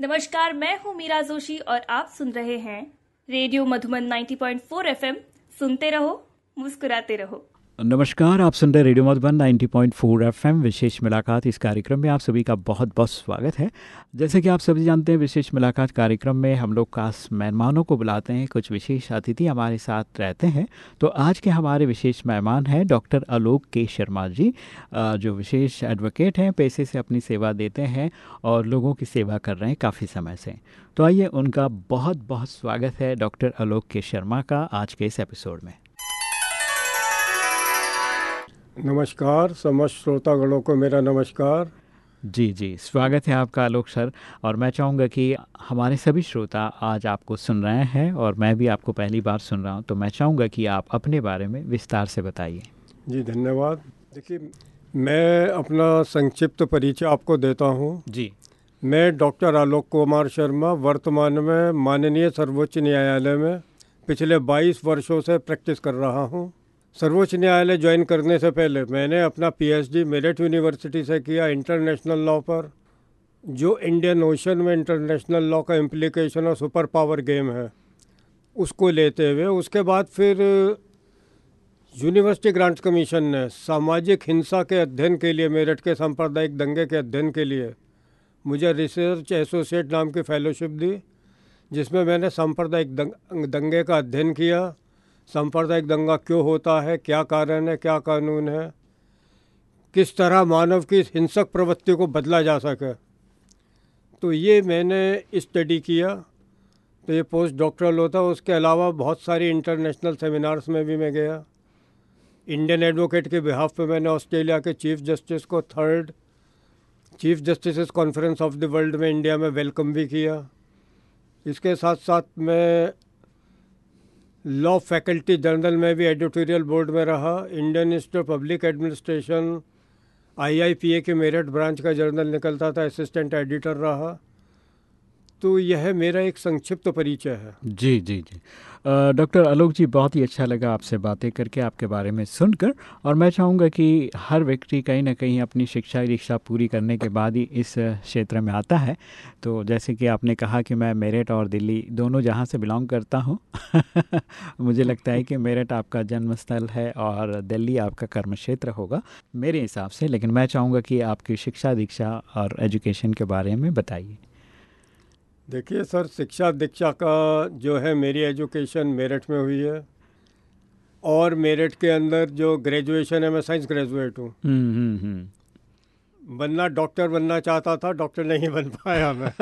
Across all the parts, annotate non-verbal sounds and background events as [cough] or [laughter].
नमस्कार, मैं हूँ मीरा जोशी और आप सुन रहे हैं रेडियो मधुबन 90.4 एफएम। सुनते रहो, मुस्कुराते रहो। नमस्कार, आप सुन रहे रेडियो मधुबन 90.4 एफएम, विशेष मुलाकात इस कार्यक्रम में। आप सभी का बहुत बहुत स्वागत है। जैसे कि आप सभी जानते हैं, विशेष मुलाकात कार्यक्रम में हम लोग खास मेहमानों को बुलाते हैं, कुछ विशेष अतिथि हमारे साथ रहते हैं। तो आज के हमारे विशेष मेहमान हैं डॉक्टर आलोक के शर्मा जी जो विशेष एडवोकेट हैं, पैसे से अपनी सेवा देते हैं और लोगों की सेवा कर रहे हैं काफ़ी समय से। तो आइए उनका बहुत बहुत स्वागत है डॉक्टर आलोक के शर्मा का आज के इस एपिसोड में। नमस्कार समस्त श्रोतागणों को मेरा नमस्कार। जी जी स्वागत है आपका आलोक सर और मैं चाहूँगा कि हमारे सभी श्रोता आज आपको सुन रहे हैं और मैं भी आपको पहली बार सुन रहा हूँ तो मैं चाहूँगा कि आप अपने बारे में विस्तार से बताइए। जी धन्यवाद। देखिए मैं अपना संक्षिप्त परिचय आपको देता हूँ। जी। मैं डॉक्टर आलोक कुमार शर्मा वर्तमान में माननीय सर्वोच्च न्यायालय में पिछले 22 वर्षों से प्रैक्टिस कर रहा हूँ। सर्वोच्च न्यायालय ज्वाइन करने से पहले मैंने अपना पीएचडी मेरिट यूनिवर्सिटी से किया इंटरनेशनल लॉ पर जो इंडियन ओशन में इंटरनेशनल लॉ का इम्प्लीकेशन और सुपर पावर गेम है। उसको लेते हुए उसके बाद फिर यूनिवर्सिटी ग्रांट्स कमीशन ने सामाजिक हिंसा के अध्ययन के लिए मेरठ के सांप्रदायिक दंगे के अध्ययन के लिए मुझे रिसर्च एसोसिएट नाम की फेलोशिप दी जिसमें मैंने सांप्रदायिक दंग, दंगे का अध्ययन किया। सांप्रदायिक दंगा क्यों होता है? क्या कारण है? क्या कानून है? किस तरह मानव की हिंसक प्रवृत्ति को बदला जा सके? तो ये मैंने स्टडी किया। तो ये पोस्ट डॉक्टरल होता उसके अलावा बहुत सारी इंटरनेशनल सेमिनार्स में भी मैं गया। इंडियन एडवोकेट के बिहाफ पे मैंने ऑस्ट्रेलिया के चीफ जस्टिस को third chief justice conference of the world में इंडिया में वेलकम भी किया। इसके साथ साथ मैं लॉ फैकल्टी जर्नल में भी एडिटोरियल बोर्ड में रहा Indian Institute public administration IIPA के मेरठ ब्रांच का जर्नल निकलता था असिस्टेंट एडिटर रहा। तो यह मेरा एक संक्षिप्त परिचय है। जी जी जी। डॉक्टर आलोक जी, बहुत ही अच्छा लगा आपसे बातें करके, आपके बारे में सुनकर। और मैं चाहूँगा कि हर व्यक्ति कहीं ना कहीं अपनी शिक्षा दीक्षा पूरी करने के बाद ही इस क्षेत्र में आता है। तो जैसे कि आपने कहा कि मैं मेरठ और दिल्ली दोनों जहाँ से बिलोंग करता हूँ, [laughs] मुझे लगता है कि मेरठ आपका जन्म स्थल है और दिल्ली आपका कर्म क्षेत्र होगा, मेरे हिसाब से। लेकिन मैं चाहूँगा कि आपकी शिक्षा दीक्षा और एजुकेशन के बारे में बताइए। देखिए सर शिक्षा दीक्षा का जो है मेरी एजुकेशन मेरठ में हुई है और मेरठ के अंदर जो ग्रेजुएशन है मैं साइंस ग्रेजुएट हूँ हम्म, हम्म, हम्म। बनना डॉक्टर बनना चाहता था डॉक्टर नहीं बन पाया मैं [laughs]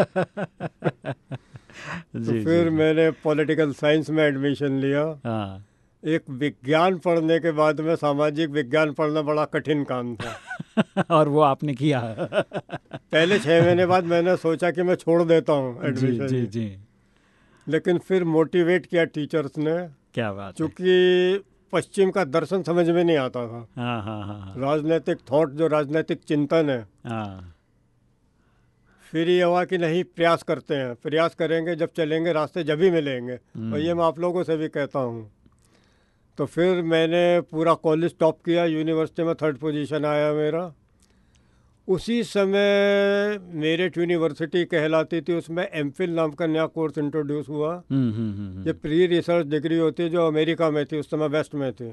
तो फिर मैंने पॉलिटिकल साइंस में एडमिशन लिया हाँ। एक विज्ञान पढ़ने के बाद में सामाजिक विज्ञान पढ़ना बड़ा कठिन काम था। [laughs] और वो आपने किया। पहले छः महीने बाद मैंने सोचा कि मैं छोड़ देता हूँ एडमिशन जी, जी जी। लेकिन फिर मोटिवेट किया टीचर्स ने। क्या बात क्योंकि पश्चिम का दर्शन समझ में नहीं आता था। हाँ, हाँ, हाँ, राजनीतिक थॉट जो राजनीतिक चिंतन है। फिर ये हुआ कि नहीं प्रयास करते हैं। प्रयास करेंगे जब चलेंगे रास्ते जब ही मिलेंगे। और ये मैं आप लोगों से भी कहता हूँ। तो फिर मैंने पूरा कॉलेज टॉप किया यूनिवर्सिटी में थर्ड पोजीशन आया मेरा। उसी समय मेरिट यूनिवर्सिटी कहलाती थी उसमें एम नाम का नया कोर्स इंट्रोड्यूस हुआ। हम्म, हम्म, हम्म, ये प्री रिसर्च डिग्री होती है जो अमेरिका में थी उस समय वेस्ट में थी।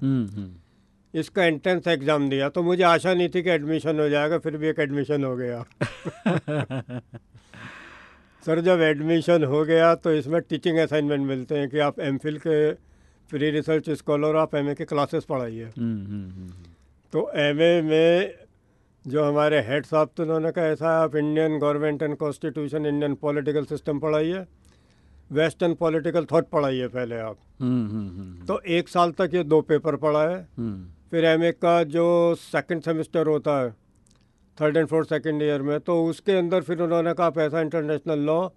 इसका एंट्रेंस एग्ज़ाम दिया तो मुझे आशा नहीं थी कि एडमिशन हो जाएगा फिर भी एक एडमिशन हो गया। [laughs] सर जब एडमिशन हो गया तो इसमें टीचिंग असाइनमेंट मिलते हैं कि आप एम के फ्री रिसर्च स्कॉलर आप एम के क्लासेस पढ़ाइए। हम्म, हम्म, हम्म, तो एमए में जो हमारे हेड साहब तो उन्होंने कहा ऐसा आप Indian government and constitution Indian political system पढ़ाइए। वेस्टर्न पॉलिटिकल थॉट पढ़ाइए पहले आप। तो एक साल तक ये दो पेपर पढ़ाए। फिर एमए का जो सेकंड सेमेस्टर होता है third and fourth second year में तो उसके अंदर फिर उन्होंने कहा आप ऐसा international law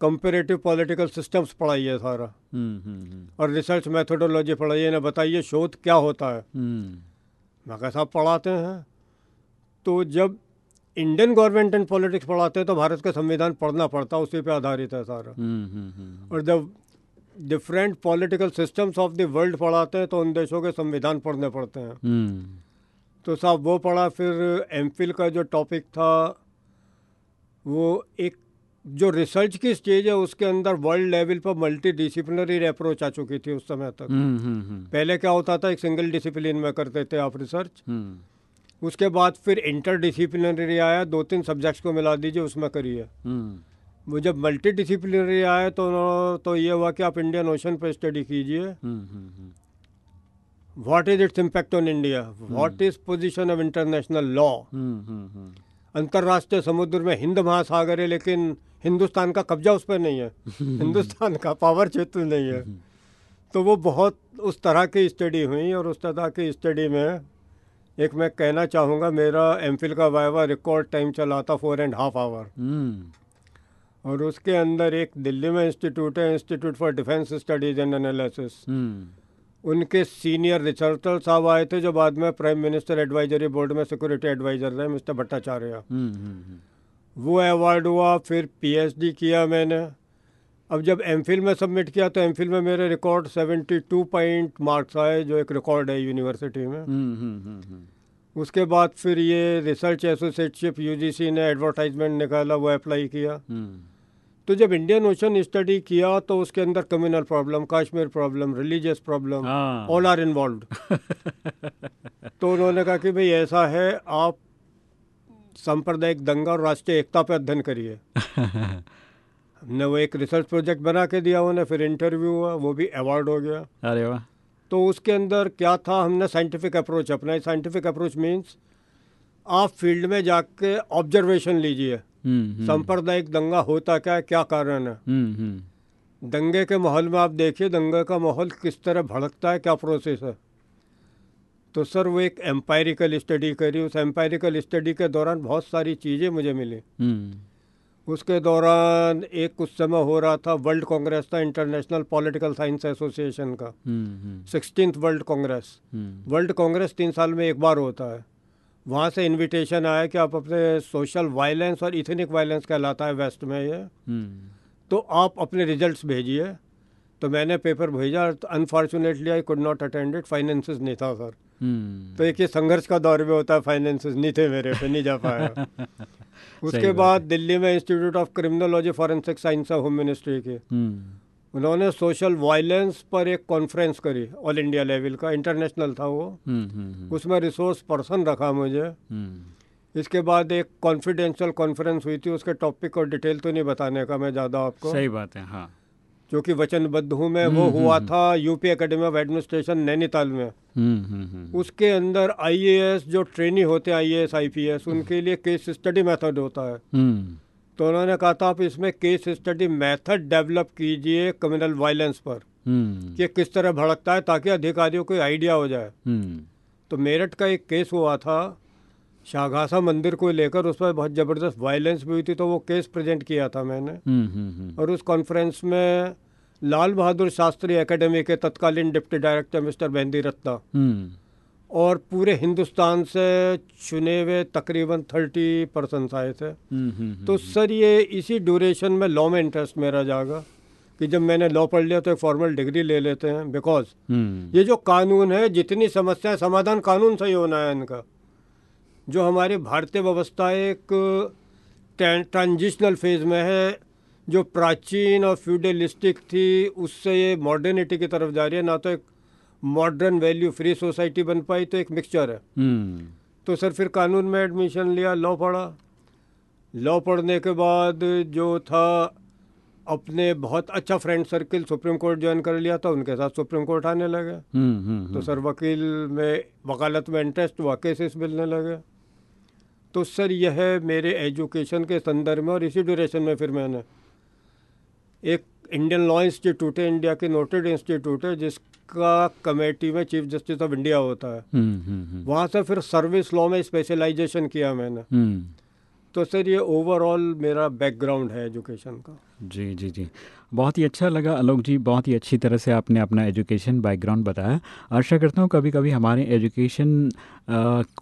comparative political systems पढ़ाइए सारा। हम्म, हम्म, हम्म। और रिसर्च मेथोडोलॉजी पढ़ाइए ना बताइए शोध क्या होता है? मैं कैसा पढ़ाते हैं। तो जब इंडियन गवर्नमेंट एंड पॉलिटिक्स पढ़ाते हैं तो भारत का संविधान पढ़ना पड़ता है उसी पे आधारित है सारा। और जब different political systems of the world पढ़ाते हैं तो उन देशों के संविधान पढ़ने पड़ते हैं। तो साहब वो पढ़ा फिर एम का जो टॉपिक था वो एक जो रिसर्च की स्टेज है उसके अंदर वर्ल्ड लेवल पर मल्टी डिसिप्लिनरी अप्रोच आ चुकी थी उस समय तक। हम्म, हम्म, हम्म, पहले क्या होता था एक सिंगल डिसिप्लिन में करते थे आप रिसर्च उसके बाद फिर इंटर डिसिप्लिनरी आया दो तीन सब्जेक्ट्स को मिला दीजिए उसमें करिए। वो जब मल्टी डिसिप्लिनरी आया तो तो ये हुआ कि आप इंडियन ओशन पर स्टडी कीजिए। What is its impact on India what is position of international law अंतर्राष्ट्रीय समुद्र में हिंद महासागर है लेकिन हिंदुस्तान का कब्जा उस पर नहीं है। [laughs] हिंदुस्तान का पावर क्षेत्र नहीं है। तो वो बहुत उस तरह की स्टडी हुई और उस तरह की स्टडी में एक मैं कहना चाहूँगा मेरा एम का वाइवा रिकॉर्ड टाइम चला था फोर एंड हाफ़ आवर और उसके अंदर एक दिल्ली में इंस्टीट्यूट है institute for defence studies and analysis. हम्म, उनके सीनियर रिसर्चर साहब आए थे जो बाद में प्राइम मिनिस्टर एडवाइजरी बोर्ड में सिक्योरिटी एडवाइजर रहे मिस्टर भट्टाचार्य। हम्म, हम्म, वो अवार्ड हुआ फिर पीएचडी किया मैंने। अब जब एमफिल में सबमिट किया तो एमफिल में मेरे रिकॉर्ड 72 पॉइंट मार्क्स आए जो एक रिकॉर्ड है यूनिवर्सिटी में। हम्म, हम्म, हम्म, हम्म, उसके बाद फिर ये रिसर्च एसोसिएटशिप यूजीसी ने एडवर्टाइजमेंट निकाला वो अप्लाई किया। हम्म, तो जब इंडियन ओशन स्टडी किया तो उसके अंदर communal problem Kashmir problem religious problem. All are involve तो उन्होंने कहा कि भाई ऐसा है आप सांप्रदायिक दंगा और राष्ट्रीय एकता पर अध्ययन करिए। [laughs] हमने वो एक रिसर्च प्रोजेक्ट बना के दिया उन्हें फिर इंटरव्यू हुआ वो भी अवार्ड हो गया। अरे वाह। तो उसके अंदर क्या था हमने साइंटिफिक अप्रोच अपनाई। साइंटिफिक अप्रोच मीन्स आप फ़ील्ड में जाके ऑब्जर्वेशन लीजिए। सांप्रदायिक दंगा होता क्या है क्या कारण है? हम्म, हम्म, दंगे के माहौल में आप देखिए दंगे का माहौल किस तरह भड़कता है क्या प्रोसेस है? तो सर वो एक एम्पायरिकल स्टडी करी उस एम्पायरिकल स्टडी के दौरान बहुत सारी चीज़ें मुझे मिली। हम्म, उसके दौरान एक कुछ समय हो रहा था वर्ल्ड कांग्रेस था इंटरनेशनल पॉलिटिकल साइंस एसोसिएशन का। हम्म, हम्म, सिक्सटीन वर्ल्ड कांग्रेस। हम्म, वर्ल्ड कांग्रेस तीन साल में एक बार होता है। वहाँ से इनविटेशन आया कि आप अपने सोशल वायलेंस और इथनिक वायलेंस कहलाता है वेस्ट में ये। हम्म, तो आप अपने रिजल्ट्स भेजिए। तो मैंने पेपर भेजा तो unfortunately I could not attend it finances नहीं था सर हम्म, तो एक ये संघर्ष का दौर भी होता है फाइनेंस नहीं थे मेरे पे नहीं जा पाया। [laughs] उसके बाद दिल्ली में institute of criminology forensic science है होम मिनिस्ट्री के। हम्म, उन्होंने सोशल वायलेंस पर एक कॉन्फ्रेंस करी ऑल इंडिया लेवल का इंटरनेशनल था वो। हम्म, हम्म, हम्म, उसमें रिसोर्स पर्सन रखा मुझे। इसके बाद एक कॉन्फिडेंशियल कॉन्फ्रेंस हुई थी उसके टॉपिक और डिटेल तो नहीं बताने का मैं ज़्यादा आपको। सही बात है हाँ। जो कि वचनबद्ध हूँ मैं वो हुआ था UP academy of administration Nainital में। उसके अंदर आईएएस जो ट्रेनी होते हैं आईएएस आईपीएस उनके लिए केस स्टडी मेथड होता है। तो उन्होंने कहा था आप इसमें केस स्टडी मेथड डेवलप कीजिए कम्युनल वायलेंस पर हम्म, कि किस तरह भड़कता है ताकि अधिकारियों को आइडिया हो जाए। हम्म, तो मेरठ का एक केस हुआ था शाहगासा मंदिर को लेकर उस पर बहुत ज़बरदस्त वायलेंस भी हुई थी तो वो केस प्रेजेंट किया था मैंने। हम्म, और उस कॉन्फ्रेंस में लाल बहादुर शास्त्री एकेडमी के तत्कालीन डिप्टी डायरेक्टर मिस्टर बहंदी हम्म, और पूरे हिंदुस्तान से चुने हुए तकरीबन थर्टी परसेंट आए थे। हम्म, हम्म, तो सर ये इसी ड्यूरेशन में लॉ में इंटरेस्ट मेरा जागा कि जब मैंने लॉ पढ़ लिया तो एक फॉर्मल डिग्री ले लेते हैं बिकॉज़ हम्म, ये जो कानून है जितनी समस्या समाधान कानून से ही होना है इनका। जो हमारी भारतीय व्यवस्था एक ट्रांजिशनल फ़ेज़ में है जो प्राचीन और फ्यूडलिस्टिक थी उससे ये मॉडर्निटी की तरफ़ जा रही है ना तो एक मॉडर्न वैल्यू फ्री सोसाइटी बन पाई तो एक मिक्सचर है। हम्म, तो सर फिर कानून में एडमिशन लिया लॉ पढ़ा। लॉ पढ़ने के बाद जो था अपने बहुत अच्छा friend circle supreme court join कर लिया था उनके साथ सुप्रीम कोर्ट आने लगे। हम्म, हम्म, तो सर वकील में वकालत में इंटरेस्ट हुआ केसेस मिलने लगे। तो सर यह मेरे एजुकेशन के संदर्भ में और इसी ड्यूरेशन में फिर मैंने एक इंडियन लॉ इंस्टीट्यूट है इंडिया के नोटेड इंस्टीट्यूट है जिसका कमेटी में चीफ जस्टिस ऑफ़ इंडिया होता है। हम्म, हम्म, हम्म, वहाँ से फिर सर्विस लॉ में स्पेशलाइजेशन किया मैंने। तो सर ये ओवरऑल मेरा बैकग्राउंड है एजुकेशन का। जी जी जी। बहुत ही अच्छा लगा आलोक जी, बहुत ही अच्छी तरह से आपने अपना एजुकेशन बैकग्राउंड बताया। आशा करता हूँ कभी कभी हमारे एजुकेशन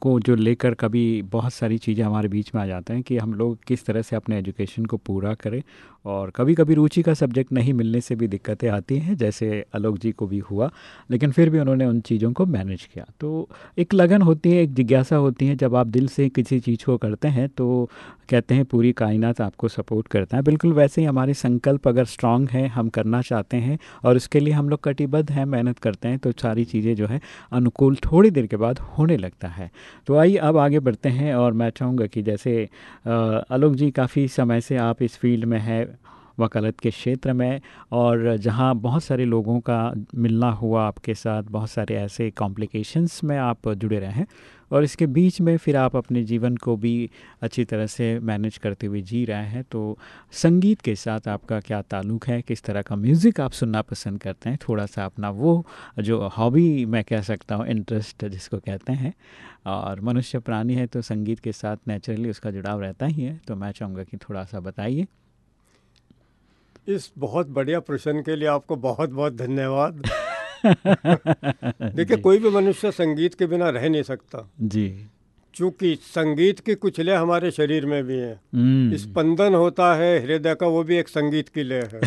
को जो लेकर कभी बहुत सारी चीज़ें हमारे बीच में आ जाते हैं कि हम लोग किस तरह से अपने एजुकेशन को पूरा करें और कभी कभी रुचि का सब्जेक्ट नहीं मिलने से भी दिक्कतें आती हैं, जैसे आलोक जी को भी हुआ, लेकिन फिर भी उन्होंने उन चीज़ों को मैनेज किया। तो एक लगन होती है, एक जिज्ञासा होती है, जब आप दिल से किसी चीज़ को करते हैं तो कहते हैं पूरी कायनात आपको सपोर्ट करता है। बिल्कुल वैसे ही हमारे संकल्प अगर स्ट्रांग है, हम करना चाहते हैं और उसके लिए हम लोग कटिबद्ध हैं, मेहनत करते हैं तो सारी चीज़ें जो है अनुकूल थोड़ी देर के बाद होने लगता है। तो आइए अब आगे बढ़ते हैं और मैं चाहूँगा कि जैसे आलोक जी काफ़ी समय से आप इस फ़ील्ड में है, वकालत के क्षेत्र में और जहाँ बहुत सारे लोगों का मिलना हुआ आपके साथ, बहुत सारे ऐसे कॉम्प्लिकेशंस में आप जुड़े रहे हैं। और इसके बीच में फिर आप अपने जीवन को भी अच्छी तरह से मैनेज करते हुए जी रहे हैं। तो संगीत के साथ आपका क्या ताल्लुक़ है? किस तरह का म्यूज़िक आप सुनना पसंद करते हैं? थोड़ा सा अपना वो जो हॉबी मैं कह सकता हूँ इंटरेस्ट जिसको कहते हैं, और मनुष्य प्राणी है तो संगीत के साथ नेचुरली उसका जुड़ाव रहता ही है। तो मैं चाहूँगा कि थोड़ा सा बताइए। इस बहुत बढ़िया प्रश्न के लिए आपको बहुत बहुत धन्यवाद। [laughs] देखिए कोई भी मनुष्य संगीत के बिना रह नहीं सकता। जी। क्योंकि संगीत की कुछ लय हमारे शरीर में भी है। हम्म। स्पंदन होता है हृदय का वो भी एक संगीत की लय है।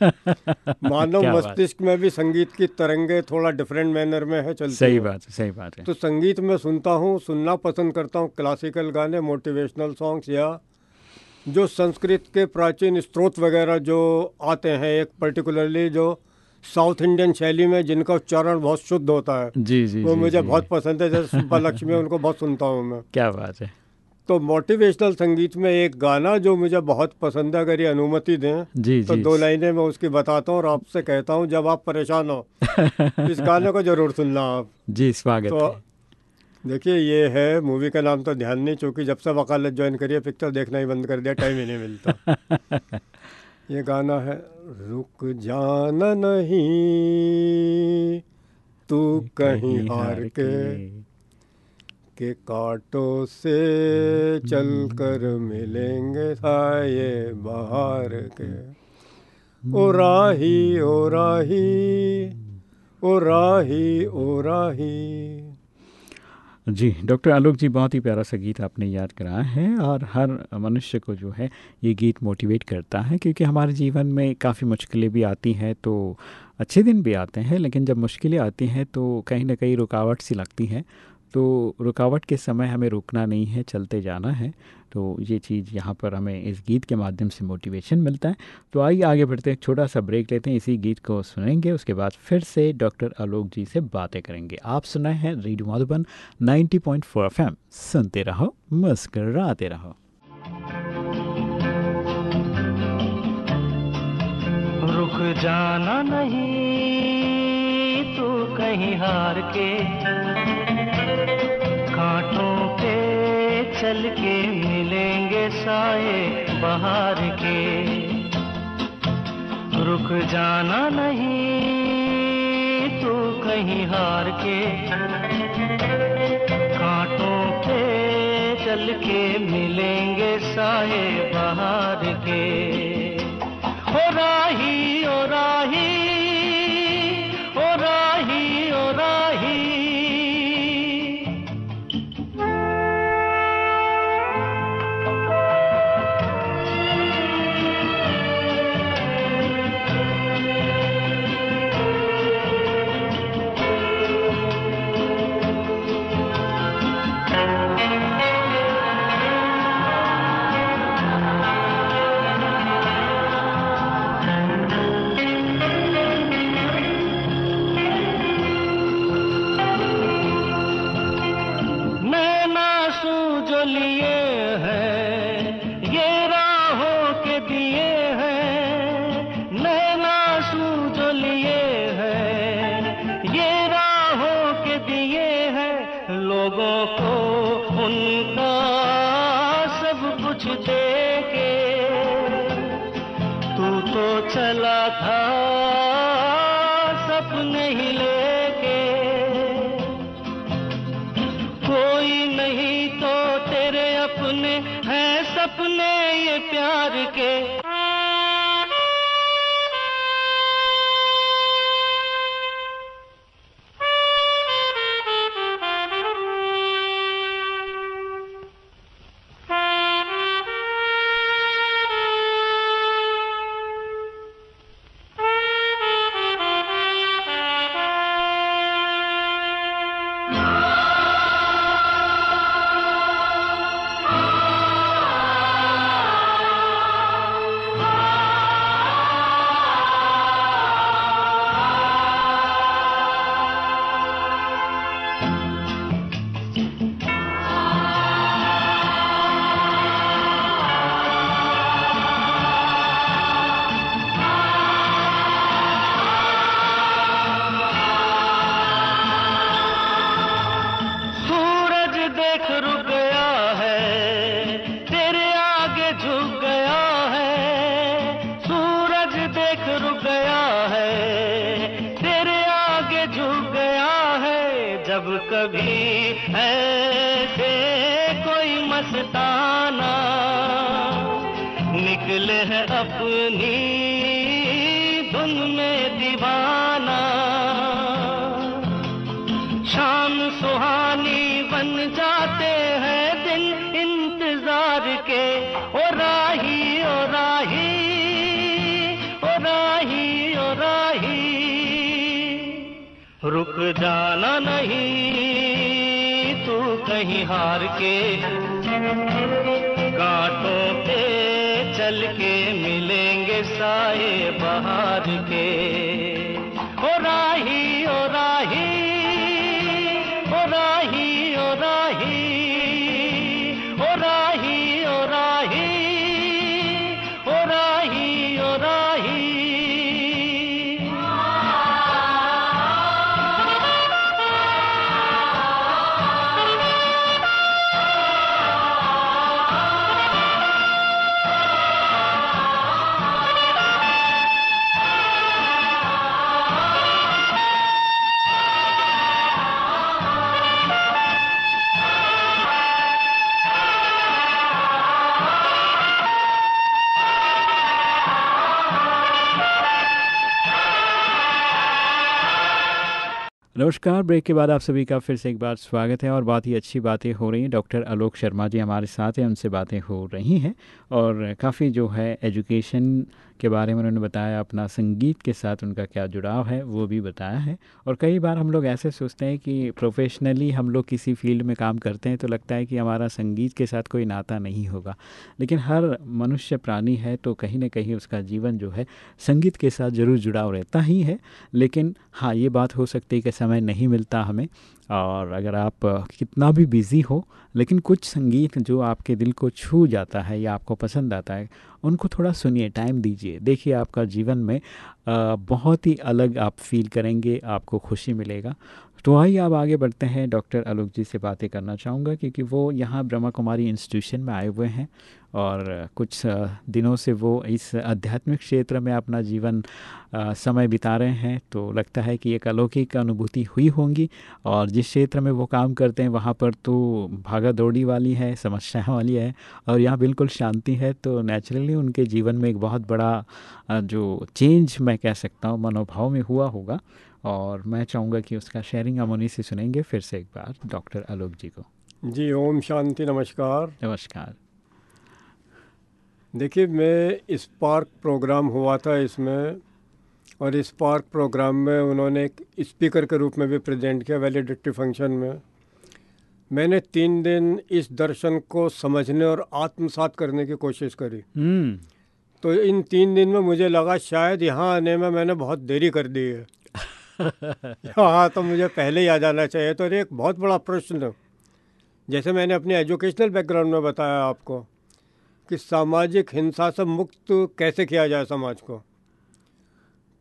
[laughs] मानव मस्तिष्क में भी संगीत की तरंगे थोड़ा डिफरेंट मैनर में है चलती सही बात है सही बात है। तो संगीत में सुनता हूँ सुनना पसंद करता हूँ क्लासिकल गाने मोटिवेशनल सॉन्ग्स या जो संस्कृत के प्राचीन स्त्रोत वगैरह जो आते हैं एक पर्टिकुलरली जो साउथ इंडियन शैली में जिनका उच्चारण बहुत शुद्ध होता है जी जी वो जी, मुझे जी. बहुत पसंद है जैसे सुब्बा लक्ष्मी उनको बहुत सुनता हूँ मैं। क्या बात है। तो मोटिवेशनल संगीत में एक गाना जो मुझे बहुत पसंद है अगर ये अनुमति दें जी, तो जी. दो लाइनें मैं उसकी बताता हूँ और आपसे कहता हूँ जब आप परेशान हो [laughs] इस गाने को ज़रूर सुनना आप। जी स्वागत तो देखिए ये है मूवी का नाम तो ध्यान नहीं चूँकि जब से वकालत ज्वाइन करिए पिक्चर देखना ही बंद कर दिया टाइम ही नहीं मिलता। [laughs] ये गाना है रुक जाना नहीं। तू कहीं हार के के कांटों से चल कर मिलेंगे साए बाहर के। ओ राही ओ राही ओ राही ओ राही। जी, डॉक्टर आलोक जी, बहुत ही प्यारा सा गीत आपने याद कराया है और हर मनुष्य को जो है ये गीत मोटिवेट करता है क्योंकि हमारे जीवन में काफ़ी मुश्किलें भी आती हैं तो अच्छे दिन भी आते हैं, लेकिन जब मुश्किलें आती हैं तो कहीं ना कहीं रुकावट सी लगती है। तो रुकावट के समय हमें रुकना नहीं है, चलते जाना है। तो ये चीज़ यहाँ पर हमें इस गीत के माध्यम से मोटिवेशन मिलता है। तो आइए आगे बढ़ते हैं, छोटा सा ब्रेक लेते हैं, इसी गीत को सुनेंगे, उसके बाद फिर से डॉक्टर आलोक जी से बातें करेंगे। आप सुनाए हैं रेडियो माधुबन 90.4 पॉइंट सुनते रहो, मुस्कराते रहो। रुक जाना नहीं, तू कहीं हार के। कांटों पे चल के मिलेंगे साए बाहर के। रुक जाना नहीं तू कहीं हार के। कांटों पे चल के मिलेंगे साए बाहर के। ओ राही ओ राही शाम सुहानी बन जाते हैं दिन इंतज़ार के। ओ राही ओ राही ओ राही ओ राही। रुक जाना नहीं तू कहीं हार के। कांटों पे चल के मिलेंगे साए बहार के। नमस्कार। ब्रेक के बाद आप सभी का फिर से एक बार स्वागत है और बात ही अच्छी बातें हो रही हैं। डॉक्टर आलोक शर्मा जी हमारे साथ हैं। उनसे बातें हो रही हैं और काफ़ी जो है एजुकेशन के बारे में उन्होंने बताया, अपना संगीत के साथ उनका क्या जुड़ाव है, वो भी बताया है। और कई बार हम लोग ऐसे सोचते हैं कि प्रोफेशनली हम लोग किसी फ़ील्ड में काम करते हैं तो लगता है कि हमारा संगीत के साथ कोई नाता नहीं होगा। लेकिन हर मनुष्य प्राणी है तो कहीं ना कहीं उसका जीवन जो है, संगीत के साथ ज़रूर जुड़ाव रहता ही है। लेकिन हाँ ये बात हो सकती है कि समय नहीं मिलता हमें। और अगर आप कितना भी बिज़ी हो, लेकिन कुछ संगीत जो आपके दिल को छू जाता है या आपको पसंद आता है, उनको थोड़ा सुनिए, टाइम दीजिए। देखिए, आपका जीवन में बहुत ही अलग आप फील करेंगे, आपको खुशी मिलेगा। तो आइए अब आगे बढ़ते हैं। डॉक्टर आलोक जी से बातें करना चाहूँगा क्योंकि वो यहाँ ब्रह्मा कुमारी इंस्टीट्यूशन में आए हुए हैं और कुछ दिनों से वो इस आध्यात्मिक क्षेत्र में अपना जीवन समय बिता रहे हैं। तो लगता है कि एक अलौकिक अनुभूति हुई होंगी और जिस क्षेत्र में वो काम करते हैं वहाँ पर तो भागा दौड़ी वाली है, समस्याएँ वाली है और यहाँ बिल्कुल शांति है। तो नेचुरली उनके जीवन में एक बहुत बड़ा जो चेंज मैं कह सकता हूँ, मनोभाव में हुआ होगा। और मैं चाहूँगा कि उसका शेयरिंग हम उन्हीं से सुनेंगे फिर से एक बार डॉक्टर आलोक जी को। जी ओम शांति नमस्कार। नमस्कार। देखिए मैं स्पार्क प्रोग्राम हुआ था इसमें और स्पार्क प्रोग्राम में उन्होंने एक स्पीकर के रूप में भी प्रेजेंट किया वैलिडिटी फ़ंक्शन में। मैंने तीन दिन इस दर्शन को समझने और आत्मसात करने की कोशिश करी। तो इन तीन दिन में मुझे लगा शायद यहाँ आने में मैंने बहुत देरी कर दी है। [laughs] हाँ तो मुझे पहले ही आ जाना चाहिए। तो एक बहुत बड़ा प्रश्न जैसे मैंने अपने एजुकेशनल बैकग्राउंड में बताया आपको कि सामाजिक हिंसा से मुक्त कैसे किया जाए समाज को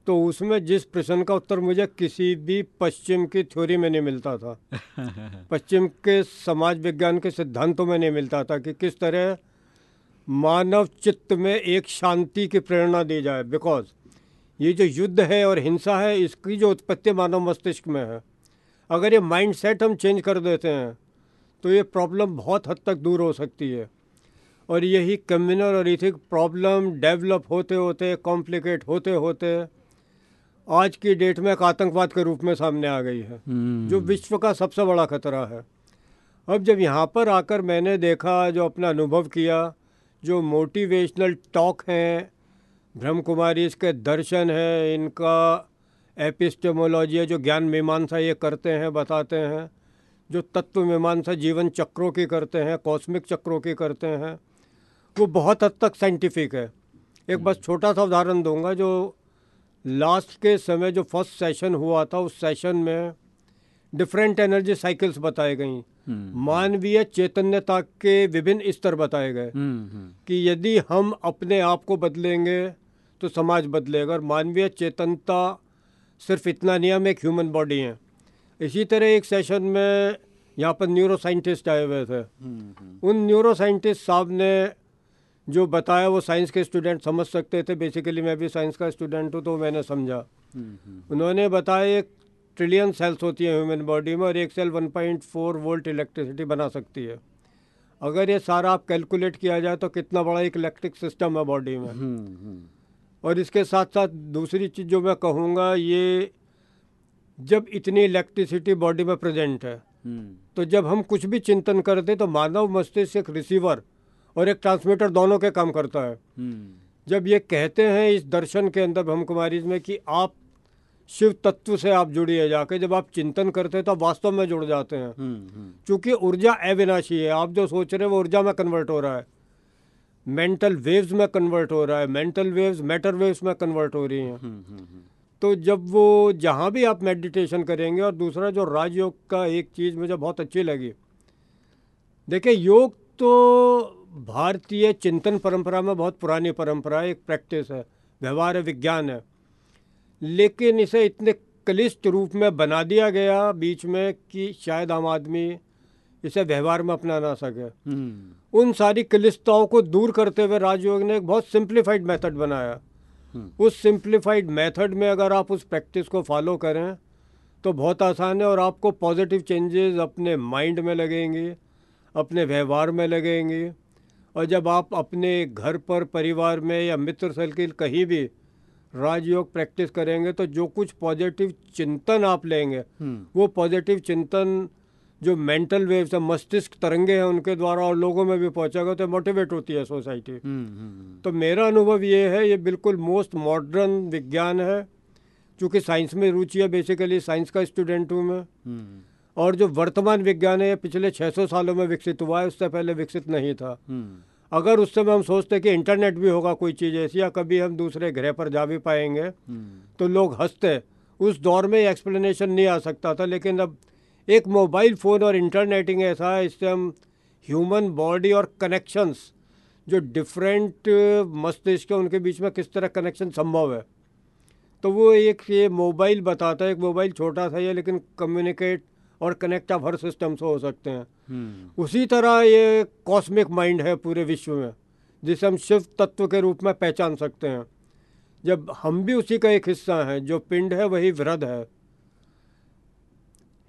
तो उसमें जिस प्रश्न का उत्तर मुझे किसी भी पश्चिम की थ्योरी में नहीं मिलता था। [laughs] पश्चिम के समाज विज्ञान के सिद्धांतों में नहीं मिलता था कि किस तरह मानव चित्त में एक शांति की प्रेरणा दी जाए। बिकॉज़ ये जो युद्ध है और हिंसा है इसकी जो उत्पत्ति मानव मस्तिष्क में है। अगर ये माइंड सेट हम चेंज कर देते हैं तो ये प्रॉब्लम बहुत हद तक दूर हो सकती है। और यही कम्युनल और इथिक प्रॉब्लम डेवलप होते होते कॉम्प्लिकेट होते होते आज की डेट में एक आतंकवाद के रूप में सामने आ गई है जो विश्व का सबसे बड़ा खतरा है। अब जब यहाँ पर आकर मैंने देखा जो अपना अनुभव किया जो मोटिवेशनल टॉक हैं ब्रह्म कुमारी इसके दर्शन है इनका एपिस्टेमोलॉजी है जो ज्ञान मीमांसा ये करते हैं बताते हैं। जो तत्व मीमांसा जीवन चक्रों की करते हैं कॉस्मिक चक्रों की करते हैं वो बहुत हद तक साइंटिफिक है। एक बस छोटा सा उदाहरण दूँगा जो लास्ट के समय जो फ़र्स्ट सेशन हुआ था उस सेशन में डिफरेंट एनर्जी साइकिल्स बताए गई। मानवीय चैतन्यता के विभिन्न स्तर बताए गए। कि यदि हम अपने आप को बदलेंगे तो समाज बदलेगा और मानवीय चेतनता सिर्फ़ इतना नहीं हम एक ह्यूमन बॉडी हैं। इसी तरह एक सेशन में यहाँ पर न्यूरो साइंटिस्ट आए हुए थे। उन न्यूरो साइंटिस्ट साहब ने जो बताया वो साइंस के स्टूडेंट समझ सकते थे। बेसिकली मैं भी साइंस का स्टूडेंट हूँ तो मैंने समझा। उन्होंने बताया एक ट्रिलियन सेल्स होती हैं ह्यूमन बॉडी में और एक सेल 1.4 वोल्ट इलेक्ट्रिसिटी बना सकती है। अगर ये सारा आप कैलकुलेट किया जाए तो कितना बड़ा एक इलेक्ट्रिक सिस्टम है बॉडी में। और इसके साथ साथ दूसरी चीज़ जो मैं कहूँगा ये जब इतनी इलेक्ट्रिसिटी बॉडी में प्रेजेंट है तो जब हम कुछ भी चिंतन करते तो मानव मस्तिष्क एक रिसीवर और एक ट्रांसमीटर दोनों के काम करता है। जब ये कहते हैं इस दर्शन के अंदर ब्रह्म कुमारी में कि आप शिव तत्व से आप जुड़िए जाके जब आप चिंतन करते हैं तो वास्तव में जुड़ जाते हैं। क्योंकि ऊर्जा अविनाशी है आप जो सोच रहे हैं वो ऊर्जा में कन्वर्ट हो रहा है। मेंटल वेव्स में कन्वर्ट हो रहा है मेंटल वेव्स मैटर वेव्स में कन्वर्ट हो रही हैं। तो जब वो जहाँ भी आप मेडिटेशन करेंगे और दूसरा जो राजयोग का एक चीज़ मुझे बहुत अच्छी लगी। देखिए योग तो भारतीय चिंतन परंपरा में बहुत पुरानी परंपरा है एक प्रैक्टिस है व्यवहार है विज्ञान है। लेकिन इसे इतने कलिष्ट रूप में बना दिया गया बीच में कि शायद आम आदमी इसे व्यवहार में अपना ना सके हम्म। उन सारी कलिष्टताओं को दूर करते हुए राजयोग ने एक बहुत सिंप्लीफाइड मेथड बनाया हम्म। उस सिंप्लीफाइड मेथड में अगर आप उस प्रैक्टिस को फॉलो करें तो बहुत आसान है और आपको पॉजिटिव चेंजेस अपने माइंड में लगेंगे अपने व्यवहार में लगेंगे और जब आप अपने घर पर परिवार में या मित्र सर्किल कहीं भी राजयोग प्रैक्टिस करेंगे तो जो कुछ पॉजिटिव चिंतन आप लेंगे हम्म। वो पॉजिटिव चिंतन जो मेंटल वेव्स है मस्तिष्क तरंगे हैं उनके द्वारा और लोगों में भी पहुंचेगा तो मोटिवेट होती है सोसाइटी हम्म, हम्म, तो मेरा अनुभव ये है ये बिल्कुल मोस्ट मॉडर्न विज्ञान है क्योंकि साइंस में रुचि है बेसिकली साइंस का स्टूडेंट हूँ मैं। और जो वर्तमान विज्ञान है पिछले 600 सालों में विकसित हुआ है उससे पहले विकसित नहीं था। अगर उस समय हम सोचते कि इंटरनेट भी होगा कोई चीज़ ऐसी या कभी हम दूसरे ग्रह पर जा भी पाएँगे हम्म। तो लोग हँसते। उस दौर में एक्सप्लेनेशन नहीं आ सकता था लेकिन अब एक मोबाइल फ़ोन और इंटरनेटिंग ऐसा है इससे हम ह्यूमन बॉडी और कनेक्शंस जो डिफरेंट मस्तिष्क है उनके बीच में किस तरह कनेक्शन संभव है। तो वो एक ये मोबाइल बताता है एक मोबाइल छोटा सा है लेकिन कम्युनिकेट और कनेक्ट आप हर सिस्टम से हो सकते हैं। हम्म। उसी तरह ये कॉस्मिक माइंड है पूरे विश्व में जिसे हम शिव तत्व के रूप में पहचान सकते हैं। जब हम भी उसी का एक हिस्सा हैं जो पिंड है वही वृद्ध है।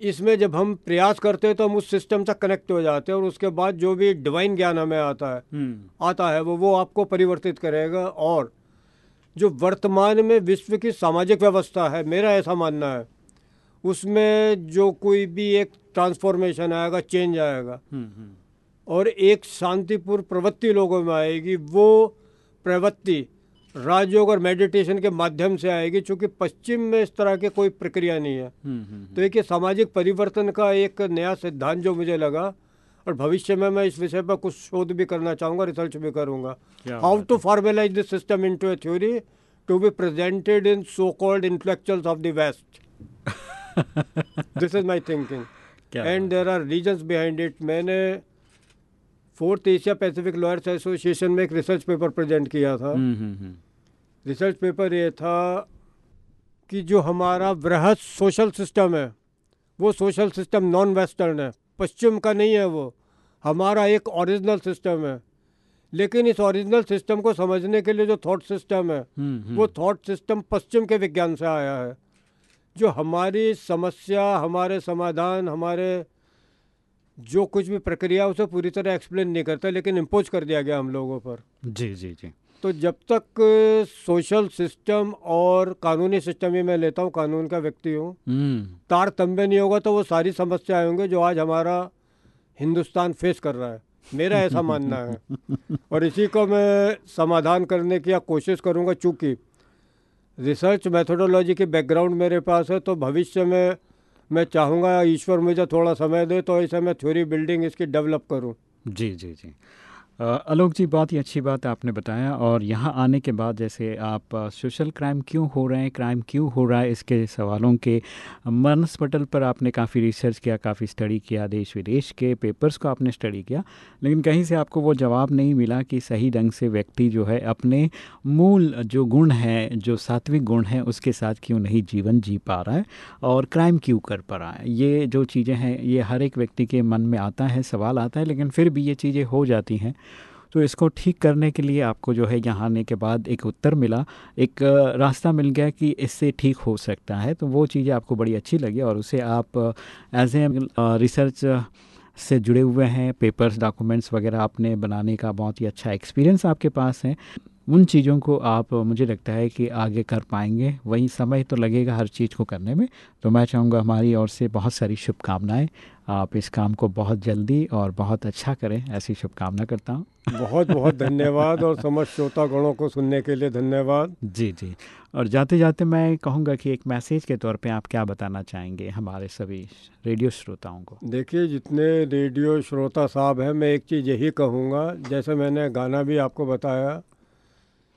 इसमें जब हम प्रयास करते हैं तो हम उस सिस्टम से कनेक्ट हो जाते हैं और उसके बाद जो भी डिवाइन ज्ञान हमें आता है हम्म। आता है वो वो आपको परिवर्तित करेगा और जो वर्तमान में विश्व की सामाजिक व्यवस्था है मेरा ऐसा मानना है उसमें जो कोई भी एक ट्रांसफॉर्मेशन आएगा चेंज आएगा हम्म, हम्म। और एक शांतिपूर्ण प्रवृत्ति लोगों में आएगी वो प्रवृत्ति राजयोग और मेडिटेशन के माध्यम से आएगी क्योंकि पश्चिम में इस तरह की कोई प्रक्रिया नहीं है। हम्म, तो एक सामाजिक परिवर्तन का एक नया सिद्धांत जो मुझे लगा और भविष्य में मैं इस विषय पर कुछ शोध भी करना चाहूँगा रिसर्च भी करूँगा। How to formalise this system into a theory to be presented in so called intellectuals of the West this is my thinking and there are reasons behind it मैंने fourth Asia Pacific lawyers association में एक research paper प्रेजेंट किया था। Research हम्म, paper हम्म, हम्म। ये था कि जो हमारा वृहद सोशल सिस्टम है वो सोशल सिस्टम नॉन वेस्टर्न है। पश्चिम का नहीं है वो हमारा एक ओरिजिनल सिस्टम है। लेकिन इस ओरिजिनल सिस्टम को समझने के लिए जो थॉट सिस्टम है वो थॉट सिस्टम पश्चिम के विज्ञान से आया है। जो हमारी समस्या हमारे समाधान हमारे जो कुछ भी प्रक्रिया उसे पूरी तरह एक्सप्लेन नहीं करता लेकिन इम्पोज कर दिया गया हम लोगों पर। जी जी जी। तो जब तक सोशल सिस्टम और कानूनी सिस्टम ही मैं लेता हूँ कानून का व्यक्ति हूँ हम्म। तारतम्य नहीं होगा तो वो सारी समस्याएँ होंगे जो आज हमारा हिंदुस्तान फेस कर रहा है। मेरा ऐसा मानना है। [laughs] और इसी को मैं समाधान करने की कोशिश करूँगा चूँकि रिसर्च मेथोडोलॉजी की बैकग्राउंड मेरे पास है तो भविष्य में मैं चाहूँगा ईश्वर मुझे थोड़ा समय दे तो ऐसे मैं थ्योरी बिल्डिंग इसकी डेवलप करूँ। जी जी जी। आलोक जी, बहुत ही अच्छी बात आपने बताया और यहाँ आने के बाद जैसे आप सोशल क्राइम क्यों हो रहे हैं, क्राइम क्यों हो रहा है, इसके सवालों के मनस पटल पर आपने काफ़ी रिसर्च किया, काफ़ी स्टडी किया, देश विदेश के पेपर्स को आपने स्टडी किया, लेकिन कहीं से आपको वो जवाब नहीं मिला कि सही ढंग से व्यक्ति जो है अपने मूल जो गुण है, जो सात्विक गुण है, उसके साथ क्यों नहीं जीवन जी पा रहा है और क्राइम क्यों कर पा रहा है। ये जो चीज़ें हैं, ये हर एक व्यक्ति के मन में आता है, सवाल आता है, लेकिन फिर भी ये चीज़ें हो जाती हैं। तो इसको ठीक करने के लिए आपको जो है यहाँ आने के बाद एक उत्तर मिला। एक रास्ता मिल गया कि इससे ठीक हो सकता है। तो वो चीज़ें आपको बड़ी अच्छी लगी और उसे आप एज ए रिसर्च से जुड़े हुए हैं। पेपर्स डॉक्यूमेंट्स वगैरह आपने बनाने का बहुत ही अच्छा एक्सपीरियंस आपके पास है। उन चीज़ों को आप मुझे लगता है कि आगे कर पाएँगे। वही समय तो लगेगा हर चीज़ को करने में। तो मैं चाहूँगा हमारी ओर से बहुत सारी शुभकामनाएँ। आप इस काम को बहुत जल्दी और बहुत अच्छा करें ऐसी शुभकामना करता हूँ। बहुत बहुत धन्यवाद और समस्त श्रोता गणों को सुनने के लिए धन्यवाद। जी जी। और जाते जाते मैं कहूँगा कि एक मैसेज के तौर पे आप क्या बताना चाहेंगे हमारे सभी रेडियो श्रोताओं को? देखिए जितने रेडियो श्रोता साहब हैं मैं एक चीज़ यही कहूँगा जैसे मैंने गाना भी आपको बताया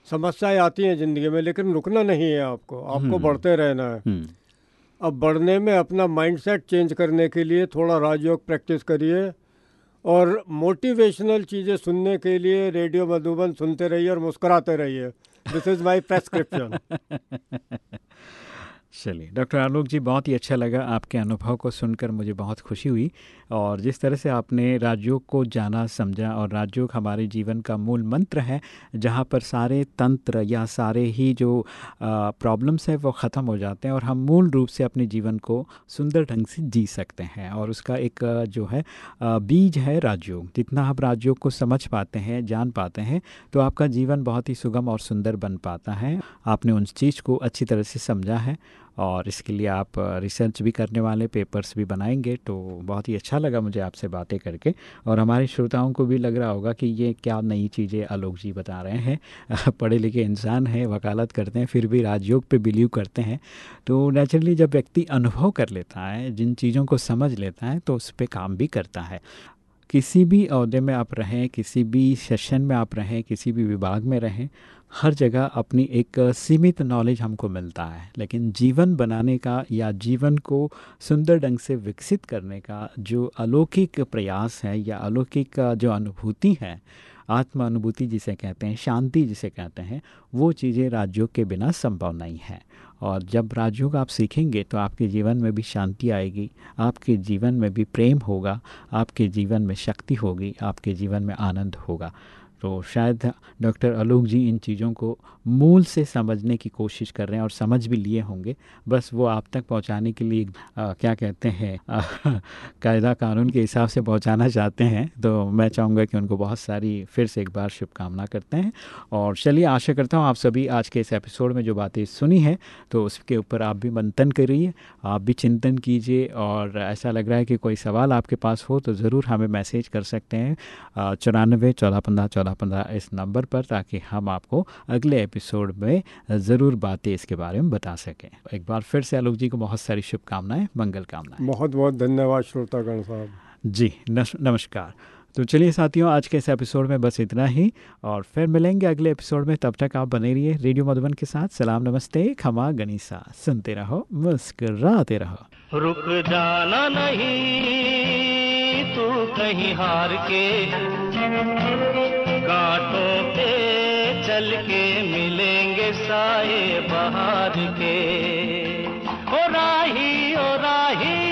समस्याएँ आती हैं ज़िंदगी में लेकिन रुकना नहीं है आपको आपको हम्म। बढ़ते रहना है हम्म। अब बढ़ने में अपना माइंडसेट चेंज करने के लिए थोड़ा राजयोग प्रैक्टिस करिए और मोटिवेशनल चीज़ें सुनने के लिए रेडियो मधुबन सुनते रहिए और मुस्कुराते रहिए दिस इज़ माई प्रेस्क्रिप्शन चलिए, डॉक्टर आलोक जी, बहुत ही अच्छा लगा आपके अनुभव को सुनकर, मुझे बहुत खुशी हुई। और जिस तरह से आपने राजयोग को जाना, समझा और राजयोग हमारे जीवन का मूल मंत्र है, जहाँ पर सारे तंत्र या सारे ही जो प्रॉब्लम्स हैं, वो ख़त्म हो जाते हैं और हम मूल रूप से अपने जीवन को सुंदर ढंग से जी सकते हैं। और उसका एक, जो है बीज है राजयोग। जितना आप राजयोग को समझ पाते हैं, जान पाते हैं तो आपका जीवन बहुत ही सुगम और सुंदर बन पाता है। आपने उन चीज़ को अच्छी तरह से समझा है। और इसके लिए आप रिसर्च भी करने वाले पेपर्स भी बनाएँगे तो बहुत ही अच्छा लगा मुझे आपसे बातें करके। और हमारे श्रोताओं को भी लग रहा होगा कि ये क्या नई चीज़ें आलोक जी बता रहे हैं। [laughs] पढ़े लिखे इंसान हैं, वकालत करते हैं, फिर भी राजयोग पे बिलीव करते हैं। तो नेचुरली जब व्यक्ति अनुभव कर लेता है, जिन चीज़ों को समझ लेता है तो उस पर काम भी करता है। किसी भी अहदे में आप रहें, किसी भी सेशन में आप रहें, किसी भी विभाग में रहें, हर जगह अपनी एक सीमित नॉलेज हमको मिलता है। लेकिन जीवन बनाने का या जीवन को सुंदर ढंग से विकसित करने का जो अलौकिक प्रयास है या अलौकिक जो अनुभूति है आत्म अनुभूति जिसे कहते हैं, शांति जिसे कहते हैं, वो चीज़ें राज्यों के बिना संभव नहीं है। और जब राजयोग आप सीखेंगे तो आपके जीवन में भी शांति आएगी, आपके जीवन में भी प्रेम होगा, आपके जीवन में शक्ति होगी, आपके जीवन में आनंद होगा। तो शायद डॉक्टर आलोक जी इन चीज़ों को मूल से समझने की कोशिश कर रहे हैं और समझ भी लिए होंगे। बस वो आप तक पहुँचाने के लिए आ, क्या कहते हैं [laughs] कायदा कानून के हिसाब से पहुंचाना चाहते हैं तो मैं चाहूँगा कि उनको बहुत सारी फिर से एक बार शुभकामना करते हैं। और चलिए आशा करता हूँ आप सभी आज के इस एपिसोड में जो बातें सुनी हैं तो उसके ऊपर आप भी मंथन करिए आप भी चिंतन कीजिए और ऐसा लग रहा है कि कोई सवाल आपके पास हो तो ज़रूर हमें मैसेज कर सकते हैं चौरानबे चौदह पंद्रह चौदह पंद्रह इस नंबर पर ताकि हम आपको अगले एपिसोड में ज़रूर बातें इसके बारे में बता सकें। एक बार फिर से आलोक जी को बहुत सारी शुभकामनाएँ मंगल कामनाएँ। बहुत बहुत धन्यवाद श्रोतागण साहब। जी नमस्कार। तो चलिए साथियों आज के इस एपिसोड में बस इतना ही और फिर मिलेंगे अगले एपिसोड में। तब तक आप बने रहिए रेडियो मधुबन के साथ। सलाम नमस्ते खमा गनीसा। सुनते रहो मुस्कराते रहो। रुक जाना नहीं तू कहीं हार के। कांटों पे चल के मिलेंगे साए बाहर के। ओ राही ओ राही।